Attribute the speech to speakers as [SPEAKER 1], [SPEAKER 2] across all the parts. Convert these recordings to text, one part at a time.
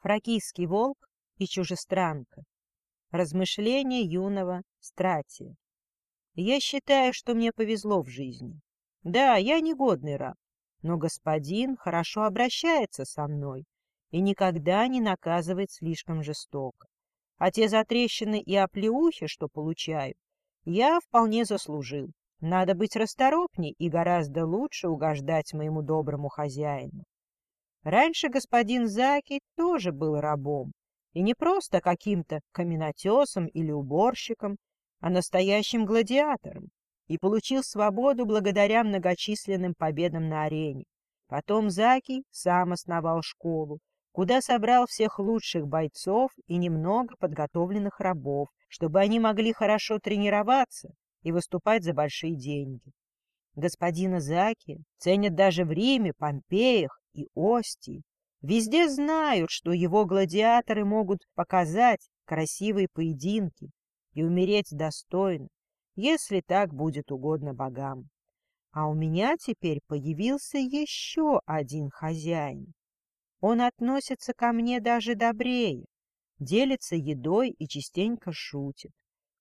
[SPEAKER 1] Фракийский волк и чужестранка. Размышления юного стратия. Я считаю, что мне повезло в жизни. Да, я негодный раб, но господин хорошо обращается со мной и никогда не наказывает слишком жестоко. А те затрещины и оплеухи, что получаю, я вполне заслужил. Надо быть расторопней и гораздо лучше угождать моему доброму хозяину. Раньше господин Заки тоже был рабом, и не просто каким-то каменотесом или уборщиком, а настоящим гладиатором, и получил свободу благодаря многочисленным победам на арене. Потом Заки сам основал школу, куда собрал всех лучших бойцов и немного подготовленных рабов, чтобы они могли хорошо тренироваться и выступать за большие деньги. Господина Заки ценят даже в Риме, Помпеях и Остии. Везде знают, что его гладиаторы могут показать красивые поединки и умереть достойно, если так будет угодно богам. А у меня теперь появился еще один хозяин. Он относится ко мне даже добрее, делится едой и частенько шутит.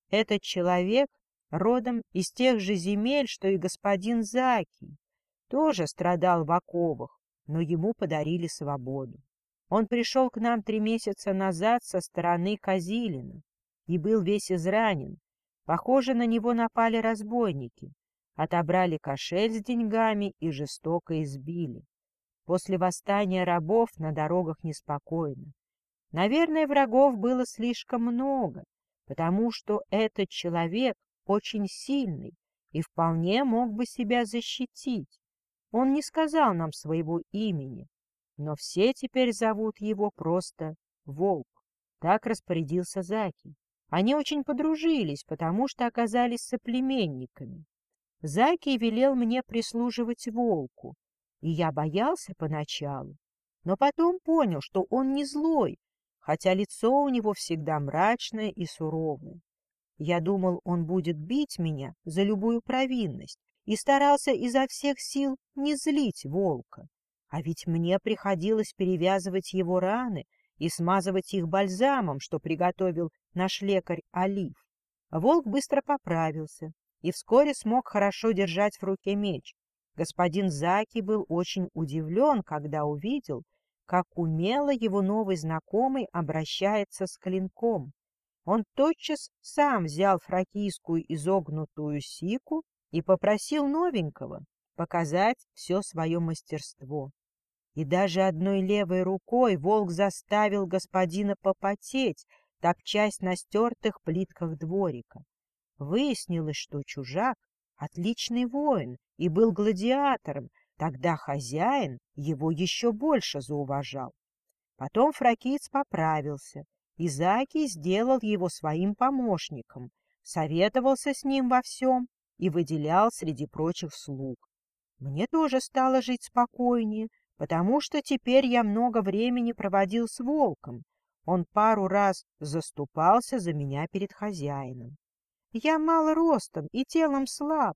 [SPEAKER 1] Этот человек родом из тех же земель, что и господин Заки, тоже страдал в оковах, но ему подарили свободу. Он пришел к нам три месяца назад со стороны Казилина и был весь изранен. Похоже, на него напали разбойники, отобрали кошель с деньгами и жестоко избили. После восстания рабов на дорогах неспокойно. Наверное, врагов было слишком много, потому что этот человек очень сильный и вполне мог бы себя защитить. Он не сказал нам своего имени, но все теперь зовут его просто Волк. Так распорядился Заки. Они очень подружились, потому что оказались соплеменниками. Заки велел мне прислуживать волку, и я боялся поначалу, но потом понял, что он не злой, хотя лицо у него всегда мрачное и суровое. Я думал, он будет бить меня за любую провинность и старался изо всех сил не злить волка. А ведь мне приходилось перевязывать его раны и смазывать их бальзамом, что приготовил наш лекарь Олив. Волк быстро поправился и вскоре смог хорошо держать в руке меч. Господин Заки был очень удивлен, когда увидел, как умело его новый знакомый обращается с клинком. Он тотчас сам взял фракийскую изогнутую сику и попросил новенького показать все свое мастерство. И даже одной левой рукой волк заставил господина попотеть, топчась на стертых плитках дворика. Выяснилось, что чужак — отличный воин и был гладиатором, тогда хозяин его еще больше зауважал. Потом фракиец поправился — Изаки сделал его своим помощником, советовался с ним во всем и выделял среди прочих слуг. Мне тоже стало жить спокойнее, потому что теперь я много времени проводил с волком. Он пару раз заступался за меня перед хозяином. Я мало ростом и телом слаб.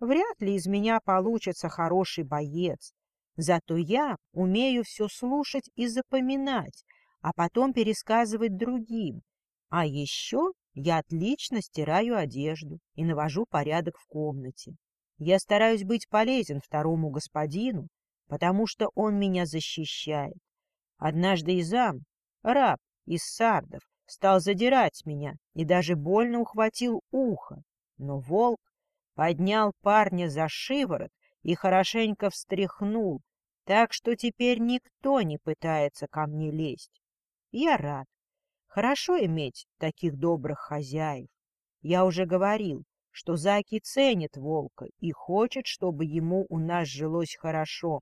[SPEAKER 1] Вряд ли из меня получится хороший боец. Зато я умею все слушать и запоминать, а потом пересказывать другим. А еще я отлично стираю одежду и навожу порядок в комнате. Я стараюсь быть полезен второму господину, потому что он меня защищает. Однажды Изам, раб из сардов, стал задирать меня и даже больно ухватил ухо. Но волк поднял парня за шиворот и хорошенько встряхнул, так что теперь никто не пытается ко мне лезть. Я рад. Хорошо иметь таких добрых хозяев. Я уже говорил, что Заки ценит волка и хочет, чтобы ему у нас жилось хорошо.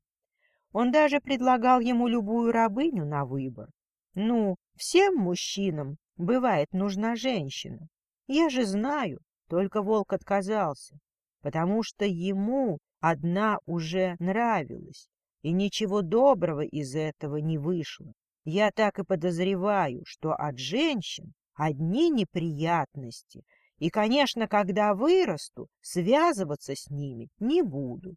[SPEAKER 1] Он даже предлагал ему любую рабыню на выбор. Ну, всем мужчинам бывает нужна женщина. Я же знаю, только волк отказался, потому что ему одна уже нравилась, и ничего доброго из этого не вышло. Я так и подозреваю, что от женщин одни неприятности, и, конечно, когда вырасту, связываться с ними не буду,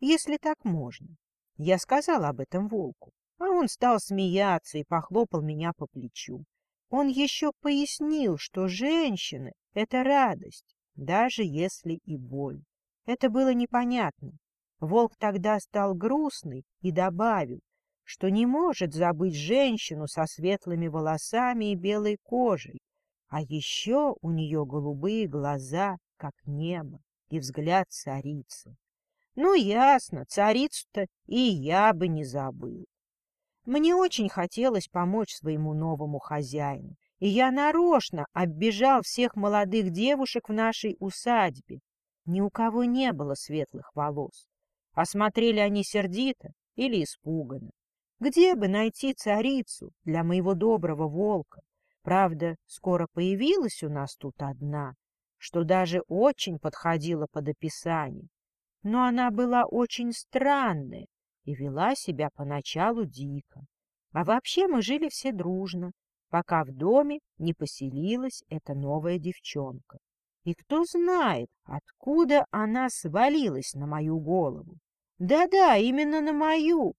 [SPEAKER 1] если так можно. Я сказал об этом волку. А он стал смеяться и похлопал меня по плечу. Он еще пояснил, что женщины — это радость, даже если и боль. Это было непонятно. Волк тогда стал грустный и добавил, что не может забыть женщину со светлыми волосами и белой кожей, а еще у нее голубые глаза, как небо, и взгляд царицы. Ну, ясно, царицу-то и я бы не забыл. Мне очень хотелось помочь своему новому хозяину, и я нарочно оббежал всех молодых девушек в нашей усадьбе. Ни у кого не было светлых волос. Осмотрели они сердито или испуганно. Где бы найти царицу для моего доброго волка? Правда, скоро появилась у нас тут одна, что даже очень подходила под описание. Но она была очень странная и вела себя поначалу дико. А вообще мы жили все дружно, пока в доме не поселилась эта новая девчонка. И кто знает, откуда она свалилась на мою голову. Да-да, именно на мою.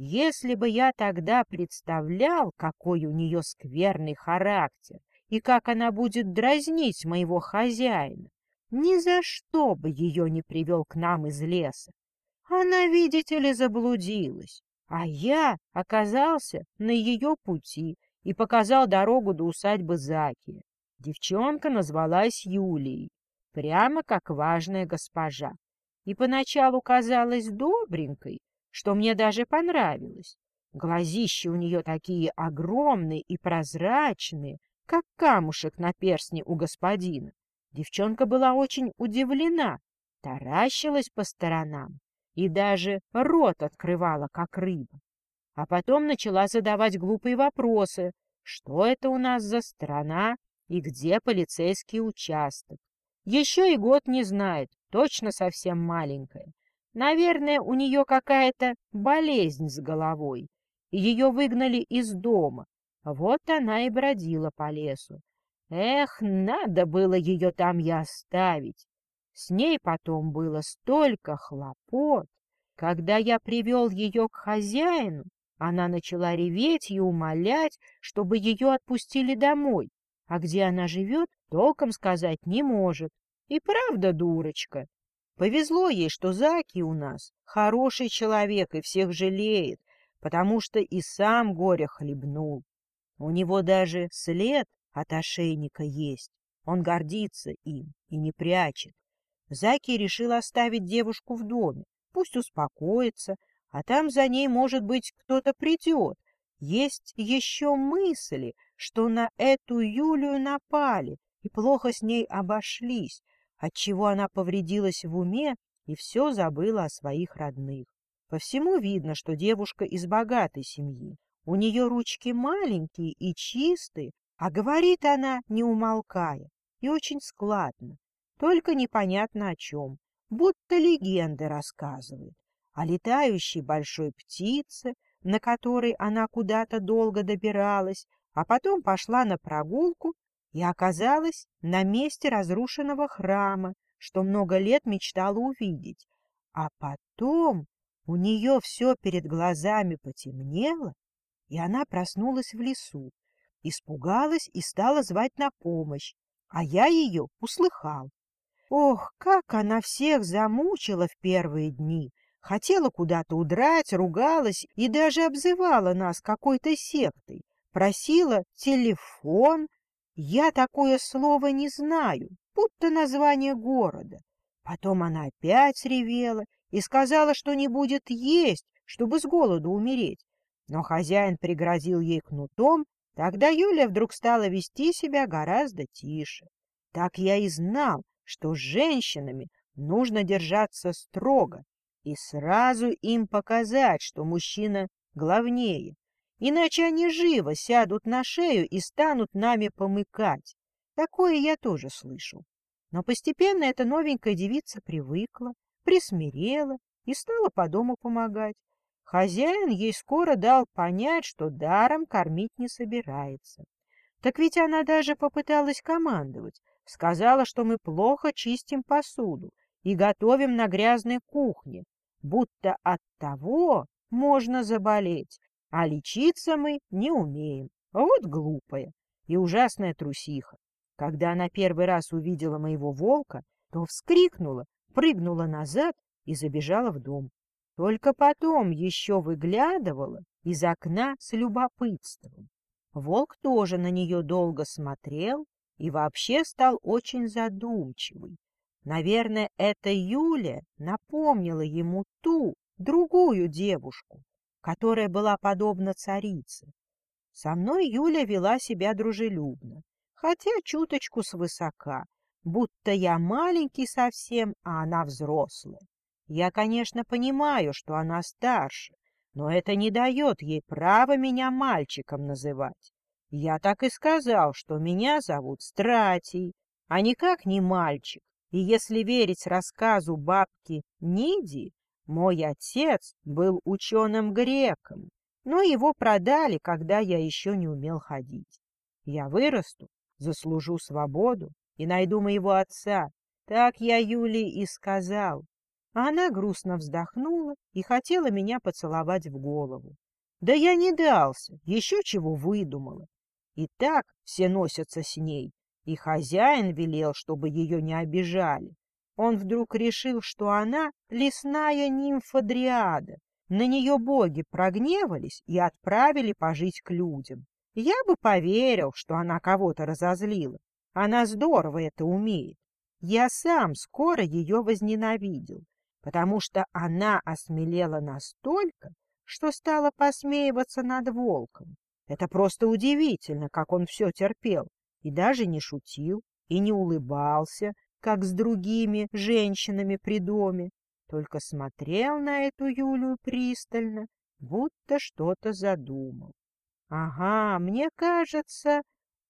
[SPEAKER 1] Если бы я тогда представлял, какой у нее скверный характер и как она будет дразнить моего хозяина, ни за что бы ее не привел к нам из леса. Она, видите ли, заблудилась, а я оказался на ее пути и показал дорогу до усадьбы Заки. Девчонка назвалась Юлией, прямо как важная госпожа, и поначалу казалась добренькой, что мне даже понравилось. Глазища у нее такие огромные и прозрачные, как камушек на перстне у господина. Девчонка была очень удивлена, таращилась по сторонам и даже рот открывала, как рыба. А потом начала задавать глупые вопросы. Что это у нас за страна и где полицейский участок? Еще и год не знает, точно совсем маленькая. Наверное, у нее какая-то болезнь с головой, ее выгнали из дома. Вот она и бродила по лесу. Эх, надо было ее там и оставить. С ней потом было столько хлопот. Когда я привел ее к хозяину, она начала реветь и умолять, чтобы ее отпустили домой. А где она живет, толком сказать не может. И правда дурочка. Повезло ей, что Заки у нас хороший человек и всех жалеет, потому что и сам горе хлебнул. У него даже след от ошейника есть. Он гордится им и не прячет. Заки решил оставить девушку в доме. Пусть успокоится, а там за ней, может быть, кто-то придет. Есть еще мысли, что на эту Юлию напали и плохо с ней обошлись, отчего она повредилась в уме и все забыла о своих родных. По всему видно, что девушка из богатой семьи. У нее ручки маленькие и чистые, а говорит она, не умолкая, и очень складно. Только непонятно о чем, будто легенды рассказывает. О летающей большой птице, на которой она куда-то долго добиралась, а потом пошла на прогулку и оказалась на месте разрушенного храма, что много лет мечтала увидеть. А потом у нее все перед глазами потемнело, и она проснулась в лесу, испугалась и стала звать на помощь, а я ее услыхал. Ох, как она всех замучила в первые дни! Хотела куда-то удрать, ругалась и даже обзывала нас какой-то сектой. Просила телефон. Я такое слово не знаю, будто название города. Потом она опять ревела и сказала, что не будет есть, чтобы с голоду умереть. Но хозяин пригрозил ей кнутом, тогда Юля вдруг стала вести себя гораздо тише. Так я и знал, что с женщинами нужно держаться строго и сразу им показать, что мужчина главнее, иначе они живо сядут на шею и станут нами помыкать. Такое я тоже слышал. Но постепенно эта новенькая девица привыкла, присмирела и стала по дому помогать. Хозяин ей скоро дал понять, что даром кормить не собирается. Так ведь она даже попыталась командовать, Сказала, что мы плохо чистим посуду и готовим на грязной кухне, будто от того можно заболеть. А лечиться мы не умеем. Вот глупая и ужасная трусиха. Когда она первый раз увидела моего волка, то вскрикнула, прыгнула назад и забежала в дом. Только потом еще выглядывала из окна с любопытством. Волк тоже на нее долго смотрел и вообще стал очень задумчивый. Наверное, эта Юля напомнила ему ту, другую девушку, которая была подобна царице. Со мной Юля вела себя дружелюбно, хотя чуточку свысока, будто я маленький совсем, а она взрослая. Я, конечно, понимаю, что она старше, но это не дает ей права меня мальчиком называть. Я так и сказал, что меня зовут Стратий, а никак не мальчик. И если верить рассказу бабки Ниди, мой отец был ученым-греком, но его продали, когда я еще не умел ходить. Я вырасту, заслужу свободу и найду моего отца. Так я Юлии и сказал. Она грустно вздохнула и хотела меня поцеловать в голову. Да я не дался, еще чего выдумала. И так все носятся с ней, и хозяин велел, чтобы ее не обижали. Он вдруг решил, что она лесная нимфа Дриада. На нее боги прогневались и отправили пожить к людям. Я бы поверил, что она кого-то разозлила. Она здорово это умеет. Я сам скоро ее возненавидел, потому что она осмелела настолько, что стала посмеиваться над волком. Это просто удивительно, как он все терпел, и даже не шутил, и не улыбался, как с другими женщинами при доме, только смотрел на эту Юлю пристально, будто что-то задумал. Ага, мне кажется,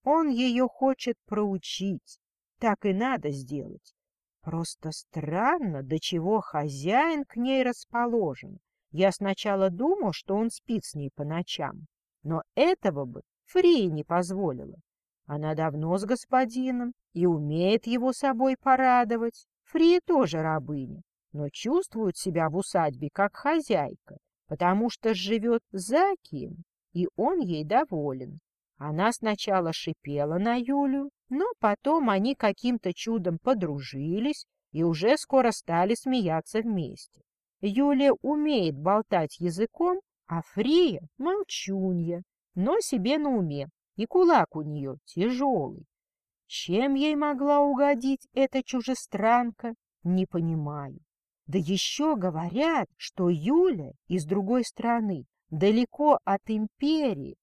[SPEAKER 1] он ее хочет проучить. Так и надо сделать. Просто странно, до чего хозяин к ней расположен. Я сначала думал, что он спит с ней по ночам, но этого бы Фрия не позволила. Она давно с господином и умеет его собой порадовать. Фрия тоже рабыня, но чувствует себя в усадьбе как хозяйка, потому что живет за кем, и он ей доволен. Она сначала шипела на Юлю, но потом они каким-то чудом подружились и уже скоро стали смеяться вместе. Юлия умеет болтать языком, а Фрия — молчунья, но себе на уме и кулак у нее тяжелый. Чем ей могла угодить эта чужестранка, не понимаю. Да еще говорят, что Юля из другой страны, далеко от империи.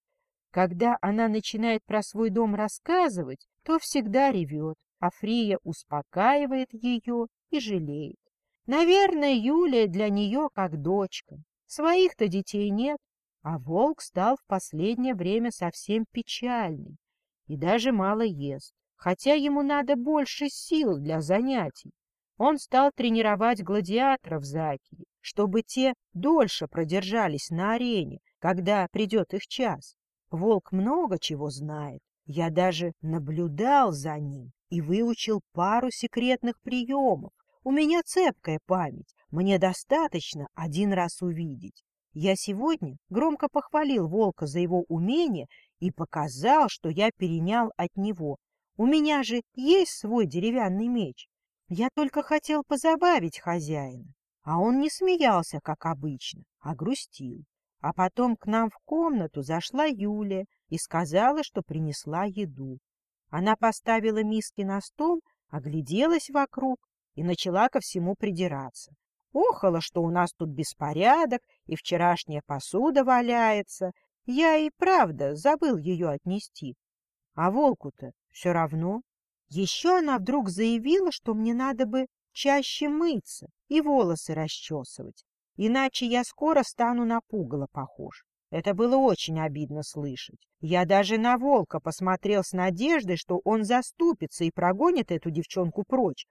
[SPEAKER 1] Когда она начинает про свой дом рассказывать, то всегда ревет, а Фрия успокаивает ее и жалеет. Наверное, Юлия для нее как дочка. Своих-то детей нет, а волк стал в последнее время совсем печальный и даже мало ест, хотя ему надо больше сил для занятий. Он стал тренировать гладиаторов Заки, чтобы те дольше продержались на арене, когда придет их час. Волк много чего знает. Я даже наблюдал за ним и выучил пару секретных приемов. У меня цепкая память, мне достаточно один раз увидеть. Я сегодня громко похвалил волка за его умение и показал, что я перенял от него. У меня же есть свой деревянный меч. Я только хотел позабавить хозяина, а он не смеялся, как обычно, а грустил. А потом к нам в комнату зашла Юля и сказала, что принесла еду. Она поставила миски на стол, огляделась вокруг и начала ко всему придираться. Охала, что у нас тут беспорядок, и вчерашняя посуда валяется. Я и правда забыл ее отнести. А волку-то все равно. Еще она вдруг заявила, что мне надо бы чаще мыться и волосы расчесывать, иначе я скоро стану на пугало похож. Это было очень обидно слышать. Я даже на волка посмотрел с надеждой, что он заступится и прогонит эту девчонку прочь.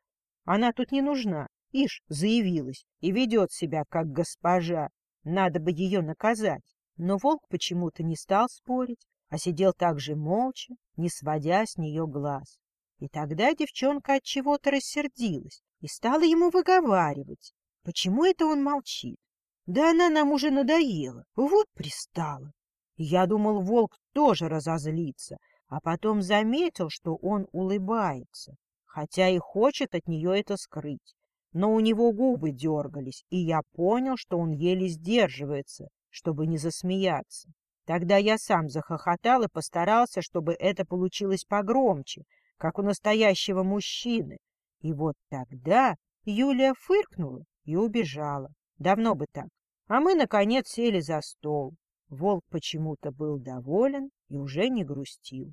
[SPEAKER 1] Она тут не нужна. Ишь, заявилась и ведет себя как госпожа. Надо бы ее наказать. Но волк почему-то не стал спорить, а сидел так же молча, не сводя с нее глаз. И тогда девчонка от чего-то рассердилась и стала ему выговаривать, почему это он молчит. Да она нам уже надоела, вот пристала. Я думал, волк тоже разозлится, а потом заметил, что он улыбается, хотя и хочет от нее это скрыть. Но у него губы дергались, и я понял, что он еле сдерживается, чтобы не засмеяться. Тогда я сам захохотал и постарался, чтобы это получилось погромче, как у настоящего мужчины. И вот тогда Юлия фыркнула и убежала. Давно бы так. А мы, наконец, сели за стол. Волк почему-то был доволен и уже не грустил.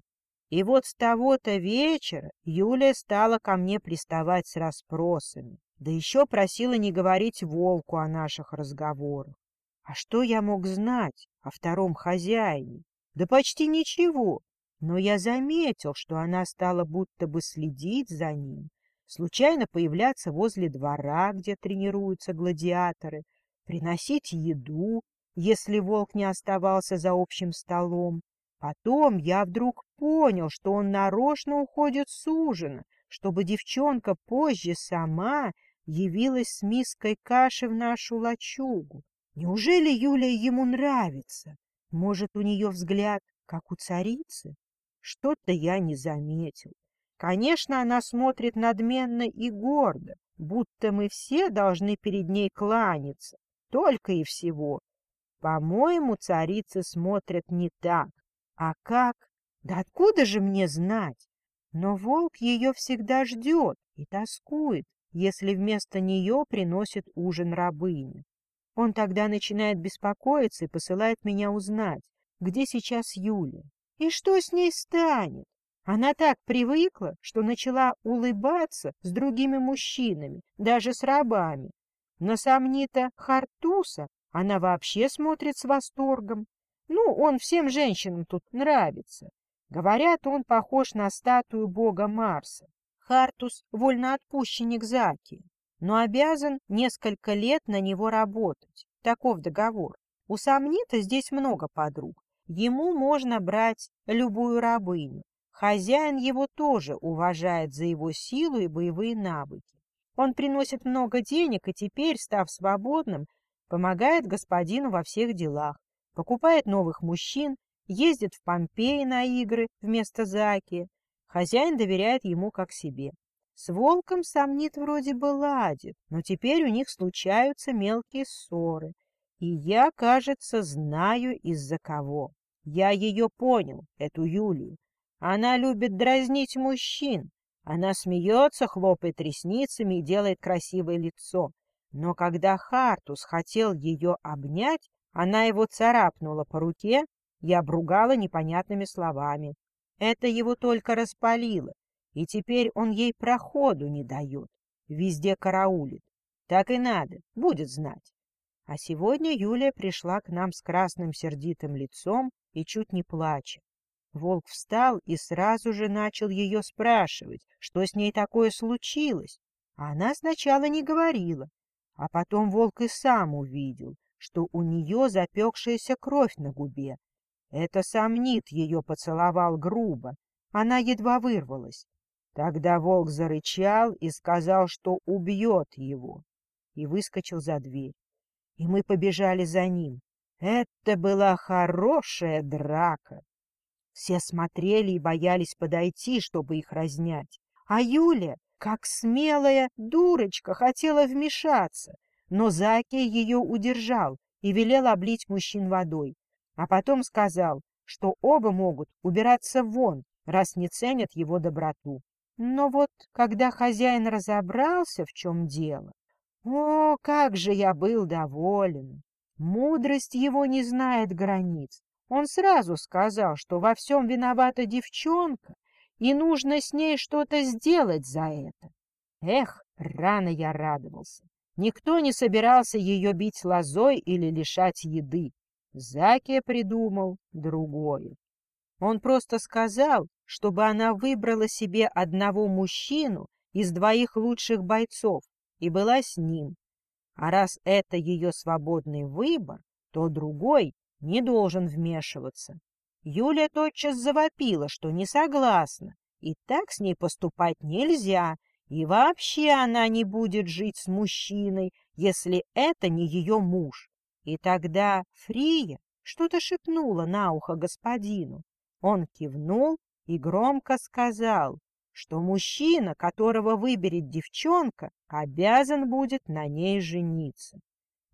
[SPEAKER 1] И вот с того-то вечера Юлия стала ко мне приставать с расспросами, да еще просила не говорить волку о наших разговорах. А что я мог знать о втором хозяине? Да почти ничего. Но я заметил, что она стала будто бы следить за ним, случайно появляться возле двора, где тренируются гладиаторы, приносить еду, если волк не оставался за общим столом. Потом я вдруг понял, что он нарочно уходит с ужина, чтобы девчонка позже сама явилась с миской каши в нашу лачугу. Неужели Юлия ему нравится? Может, у нее взгляд, как у царицы? Что-то я не заметил. Конечно, она смотрит надменно и гордо, будто мы все должны перед ней кланяться, только и всего. По-моему, царицы смотрят не так. А как? Да откуда же мне знать? Но волк ее всегда ждет и тоскует, если вместо нее приносит ужин рабыня. Он тогда начинает беспокоиться и посылает меня узнать, где сейчас Юля. И что с ней станет? Она так привыкла, что начала улыбаться с другими мужчинами, даже с рабами. На сомнита Хартуса она вообще смотрит с восторгом. Ну, он всем женщинам тут нравится. Говорят, он похож на статую бога Марса. Хартус — вольноотпущенник Заки, но обязан несколько лет на него работать. Таков договор. У Сомнита здесь много подруг. Ему можно брать любую рабыню. Хозяин его тоже уважает за его силу и боевые навыки. Он приносит много денег и теперь, став свободным, помогает господину во всех делах, покупает новых мужчин, ездит в Помпеи на игры вместо Заки. Хозяин доверяет ему как себе. С волком сомнит вроде бы ладит, но теперь у них случаются мелкие ссоры. И я, кажется, знаю из-за кого. Я ее понял, эту Юлию. Она любит дразнить мужчин. Она смеется, хлопает ресницами и делает красивое лицо. Но когда Хартус хотел ее обнять, она его царапнула по руке и обругала непонятными словами. Это его только распалило, и теперь он ей проходу не дает, везде караулит. Так и надо, будет знать. А сегодня Юлия пришла к нам с красным сердитым лицом и чуть не плача. Волк встал и сразу же начал ее спрашивать, что с ней такое случилось. А она сначала не говорила, а потом волк и сам увидел, что у нее запекшаяся кровь на губе. Это сомнит ее поцеловал грубо, она едва вырвалась. Тогда волк зарычал и сказал, что убьет его, и выскочил за дверь. И мы побежали за ним. Это была хорошая драка. Все смотрели и боялись подойти, чтобы их разнять. А Юля, как смелая дурочка, хотела вмешаться, но Заки ее удержал и велел облить мужчин водой, а потом сказал, что оба могут убираться вон, раз не ценят его доброту. Но вот когда хозяин разобрался, в чем дело, о, как же я был доволен! Мудрость его не знает границ. Он сразу сказал, что во всем виновата девчонка, и нужно с ней что-то сделать за это. Эх, рано я радовался. Никто не собирался ее бить лозой или лишать еды. Закия придумал другое. Он просто сказал, чтобы она выбрала себе одного мужчину из двоих лучших бойцов и была с ним. А раз это ее свободный выбор, то другой не должен вмешиваться. Юля тотчас завопила, что не согласна, и так с ней поступать нельзя, и вообще она не будет жить с мужчиной, если это не ее муж. И тогда Фрия что-то шепнула на ухо господину. Он кивнул и громко сказал, что мужчина, которого выберет девчонка, обязан будет на ней жениться.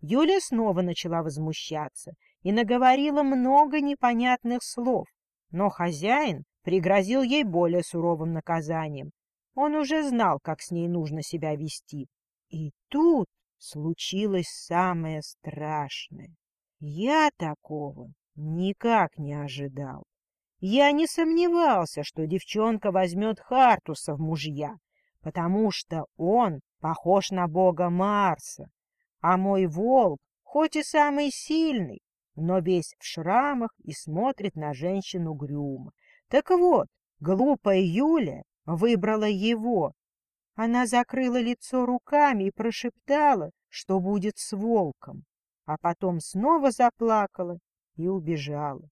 [SPEAKER 1] Юля снова начала возмущаться и наговорила много непонятных слов, но хозяин пригрозил ей более суровым наказанием. Он уже знал, как с ней нужно себя вести. И тут случилось самое страшное. Я такого никак не ожидал. Я не сомневался, что девчонка возьмет Хартуса в мужья, потому что он похож на бога Марса, а мой волк, хоть и самый сильный, но весь в шрамах и смотрит на женщину грюмо. Так вот, глупая Юля выбрала его. Она закрыла лицо руками и прошептала, что будет с волком, а потом снова заплакала и убежала.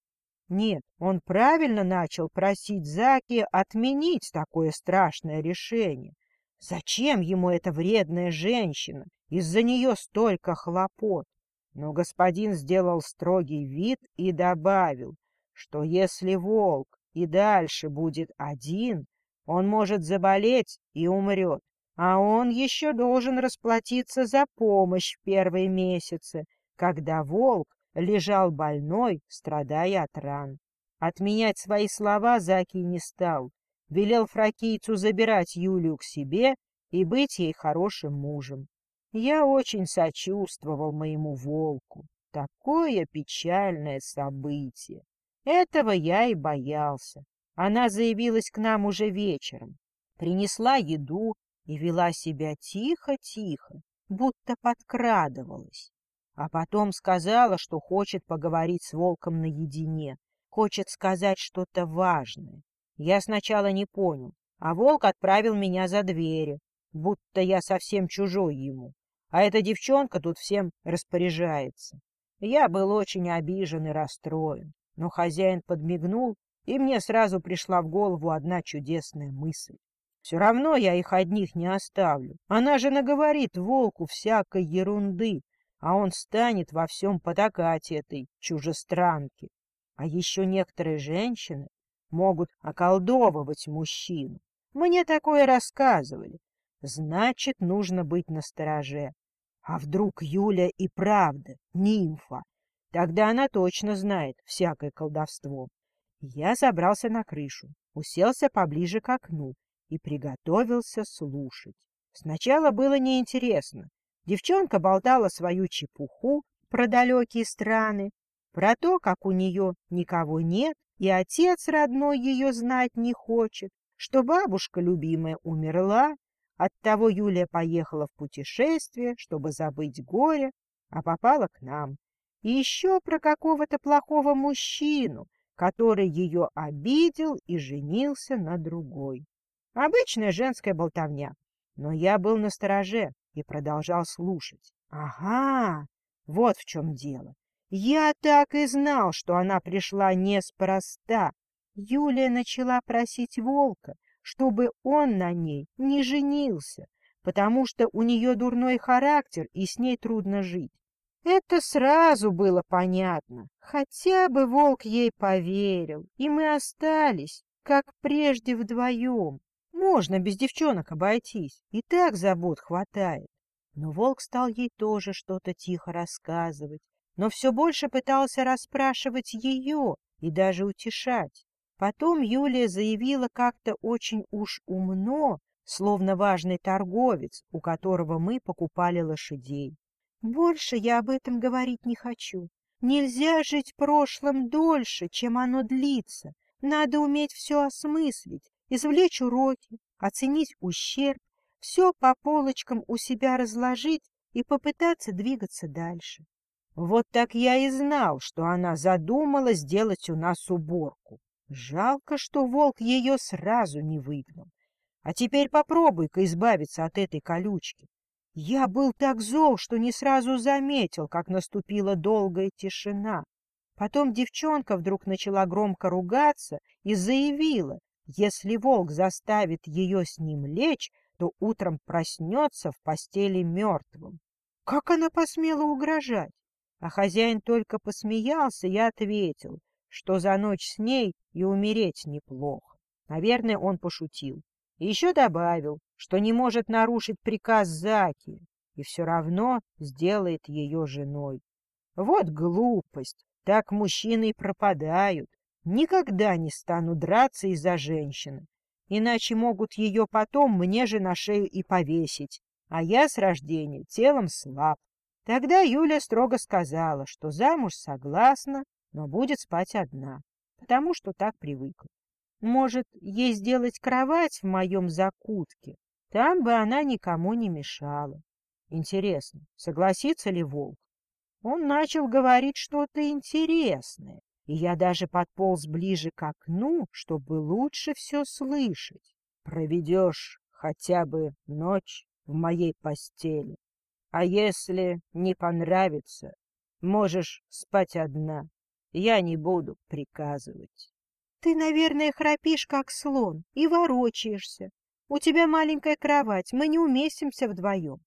[SPEAKER 1] Нет, он правильно начал просить Заки отменить такое страшное решение. Зачем ему эта вредная женщина? Из-за нее столько хлопот. Но господин сделал строгий вид и добавил, что если волк и дальше будет один, он может заболеть и умрет, а он еще должен расплатиться за помощь в первые месяцы, когда волк лежал больной, страдая от ран. Отменять свои слова Заки не стал, велел фракийцу забирать Юлию к себе и быть ей хорошим мужем. Я очень сочувствовал моему волку. Такое печальное событие. Этого я и боялся. Она заявилась к нам уже вечером, принесла еду и вела себя тихо-тихо, будто подкрадывалась. А потом сказала, что хочет поговорить с волком наедине, хочет сказать что-то важное. Я сначала не понял, а волк отправил меня за двери, будто я совсем чужой ему а эта девчонка тут всем распоряжается. Я был очень обижен и расстроен, но хозяин подмигнул, и мне сразу пришла в голову одна чудесная мысль. Все равно я их одних не оставлю. Она же наговорит волку всякой ерунды, а он станет во всем потакать этой чужестранке. А еще некоторые женщины могут околдовывать мужчину. Мне такое рассказывали. Значит, нужно быть настороже. А вдруг Юля и правда нимфа? Тогда она точно знает всякое колдовство. Я забрался на крышу, уселся поближе к окну и приготовился слушать. Сначала было неинтересно. Девчонка болтала свою чепуху про далекие страны, про то, как у нее никого нет, и отец родной ее знать не хочет, что бабушка любимая умерла, Оттого Юлия поехала в путешествие, чтобы забыть горе, а попала к нам. И еще про какого-то плохого мужчину, который ее обидел и женился на другой. Обычная женская болтовня. Но я был на стороже и продолжал слушать. Ага, вот в чем дело. Я так и знал, что она пришла неспроста. Юлия начала просить волка, чтобы он на ней не женился, потому что у нее дурной характер и с ней трудно жить. Это сразу было понятно. Хотя бы волк ей поверил, и мы остались, как прежде, вдвоем. Можно без девчонок обойтись, и так забот хватает. Но волк стал ей тоже что-то тихо рассказывать, но все больше пытался расспрашивать ее и даже утешать. Потом Юлия заявила как-то очень уж умно, словно важный торговец, у которого мы покупали лошадей. Больше я об этом говорить не хочу. Нельзя жить прошлым дольше, чем оно длится. Надо уметь все осмыслить, извлечь уроки, оценить ущерб, все по полочкам у себя разложить и попытаться двигаться дальше. Вот так я и знал, что она задумала сделать у нас уборку. Жалко, что волк ее сразу не выгнал. А теперь попробуй-ка избавиться от этой колючки. Я был так зол, что не сразу заметил, как наступила долгая тишина. Потом девчонка вдруг начала громко ругаться и заявила, если волк заставит ее с ним лечь, то утром проснется в постели мертвым. Как она посмела угрожать? А хозяин только посмеялся и ответил, что за ночь с ней и умереть неплохо. Наверное, он пошутил. И еще добавил, что не может нарушить приказ Заки и все равно сделает ее женой. Вот глупость, так мужчины и пропадают. Никогда не стану драться из-за женщины, иначе могут ее потом мне же на шею и повесить, а я с рождения телом слаб. Тогда Юля строго сказала, что замуж согласна, но будет спать одна, потому что так привыкла. Может, ей сделать кровать в моем закутке? Там бы она никому не мешала. Интересно, согласится ли волк? Он начал говорить что-то интересное, и я даже подполз ближе к окну, чтобы лучше все слышать. Проведешь хотя бы ночь в моей постели. А если не понравится, можешь спать одна. Я не буду приказывать. Ты, наверное, храпишь, как слон, и ворочаешься. У тебя маленькая кровать, мы не уместимся вдвоем.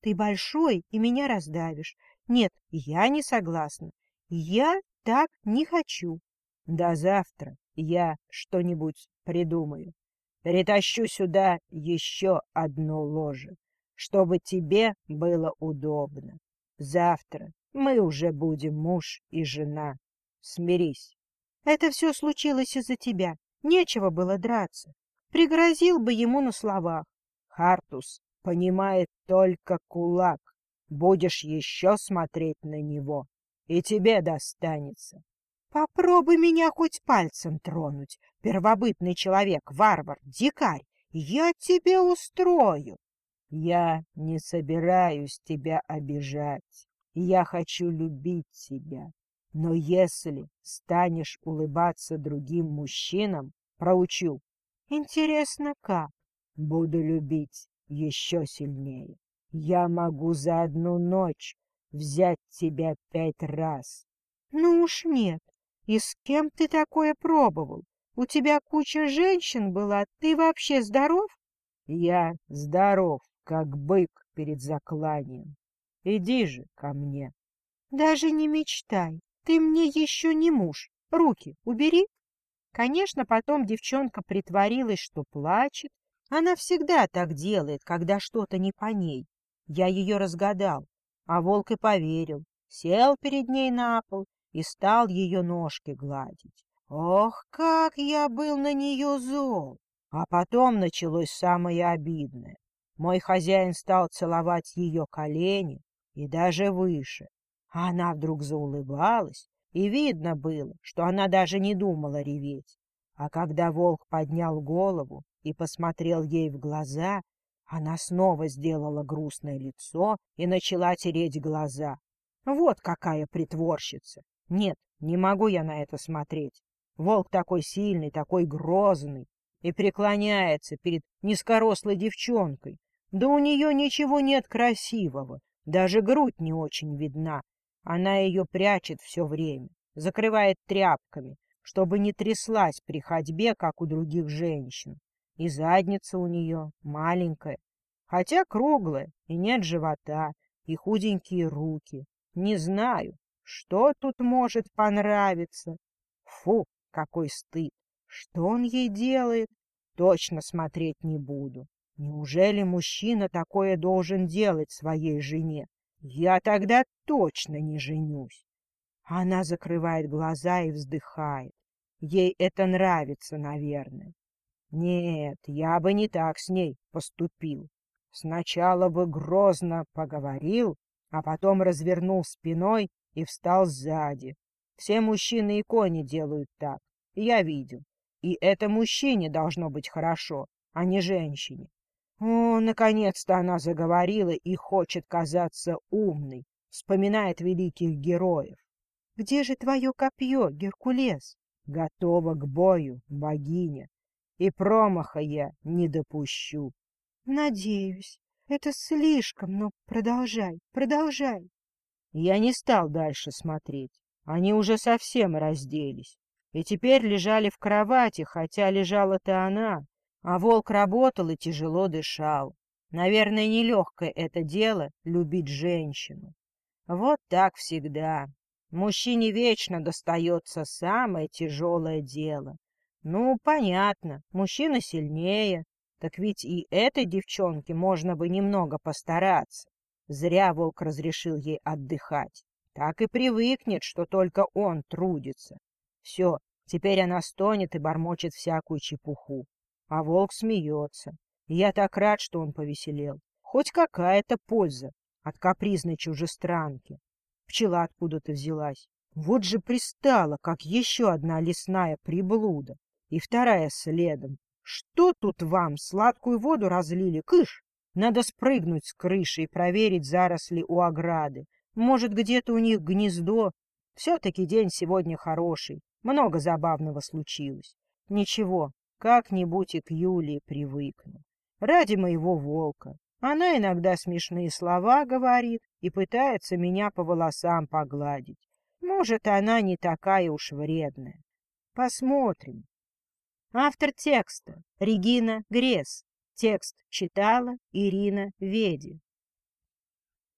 [SPEAKER 1] Ты большой, и меня раздавишь. Нет, я не согласна. Я так не хочу. До завтра я что-нибудь придумаю. Притащу сюда еще одно ложе чтобы тебе было удобно. Завтра мы уже будем муж и жена. Смирись. Это все случилось из-за тебя. Нечего было драться. Пригрозил бы ему на словах. Хартус понимает только кулак. Будешь еще смотреть на него, и тебе достанется. Попробуй меня хоть пальцем тронуть, первобытный человек, варвар, дикарь. Я тебе устрою. Я не собираюсь тебя обижать. Я хочу любить тебя. Но если станешь улыбаться другим мужчинам, проучу. Интересно, как? Буду любить еще сильнее. Я могу за одну ночь взять тебя пять раз. Ну уж нет. И с кем ты такое пробовал? У тебя куча женщин была, ты вообще здоров? Я здоров, как бык перед закланием. Иди же ко мне. Даже не мечтай, ты мне еще не муж. Руки убери. Конечно, потом девчонка притворилась, что плачет. Она всегда так делает, когда что-то не по ней. Я ее разгадал, а волк и поверил. Сел перед ней на пол и стал ее ножки гладить. Ох, как я был на нее зол! А потом началось самое обидное. Мой хозяин стал целовать ее колени и даже выше. А она вдруг заулыбалась, и видно было, что она даже не думала реветь. А когда волк поднял голову и посмотрел ей в глаза, она снова сделала грустное лицо и начала тереть глаза. Вот какая притворщица! Нет, не могу я на это смотреть. Волк такой сильный, такой грозный и преклоняется перед низкорослой девчонкой, да у нее ничего нет красивого, даже грудь не очень видна. Она ее прячет все время, закрывает тряпками, чтобы не тряслась при ходьбе, как у других женщин. И задница у нее маленькая, хотя круглая, и нет живота, и худенькие руки. Не знаю, что тут может понравиться. Фу, какой стыд! Что он ей делает? Точно смотреть не буду. Неужели мужчина такое должен делать своей жене? Я тогда точно не женюсь. Она закрывает глаза и вздыхает. Ей это нравится, наверное. Нет, я бы не так с ней поступил. Сначала бы грозно поговорил, а потом развернул спиной и встал сзади. Все мужчины и кони делают так, я видел. И это мужчине должно быть хорошо, а не женщине. О, наконец-то она заговорила и хочет казаться умной, вспоминает великих героев. Где же твое копье, Геркулес? Готова к бою, богиня, и промаха я не допущу. Надеюсь. Это слишком, но продолжай, продолжай. Я не стал дальше смотреть. Они уже совсем разделись. И теперь лежали в кровати, хотя лежала-то она, а волк работал и тяжело дышал. Наверное, нелегкое это дело — любить женщину. Вот так всегда. Мужчине вечно достается самое тяжелое дело. Ну, понятно, мужчина сильнее. Так ведь и этой девчонке можно бы немного постараться. Зря волк разрешил ей отдыхать. Так и привыкнет, что только он трудится. Все, теперь она стонет и бормочет всякую чепуху. А волк смеется. Я так рад, что он повеселел. Хоть какая-то польза от капризной чужестранки. Пчела откуда-то взялась. Вот же пристала, как еще одна лесная приблуда. И вторая следом. Что тут вам, сладкую воду разлили? Кыш! Надо спрыгнуть с крыши и проверить заросли у ограды. Может, где-то у них гнездо. Все-таки день сегодня хороший. Много забавного случилось. Ничего, как-нибудь и к Юлии привыкну. Ради моего волка. Она иногда смешные слова говорит и пытается меня по волосам погладить. Может, она не такая уж вредная. Посмотрим. Автор текста Регина Грес. Текст читала Ирина Веди.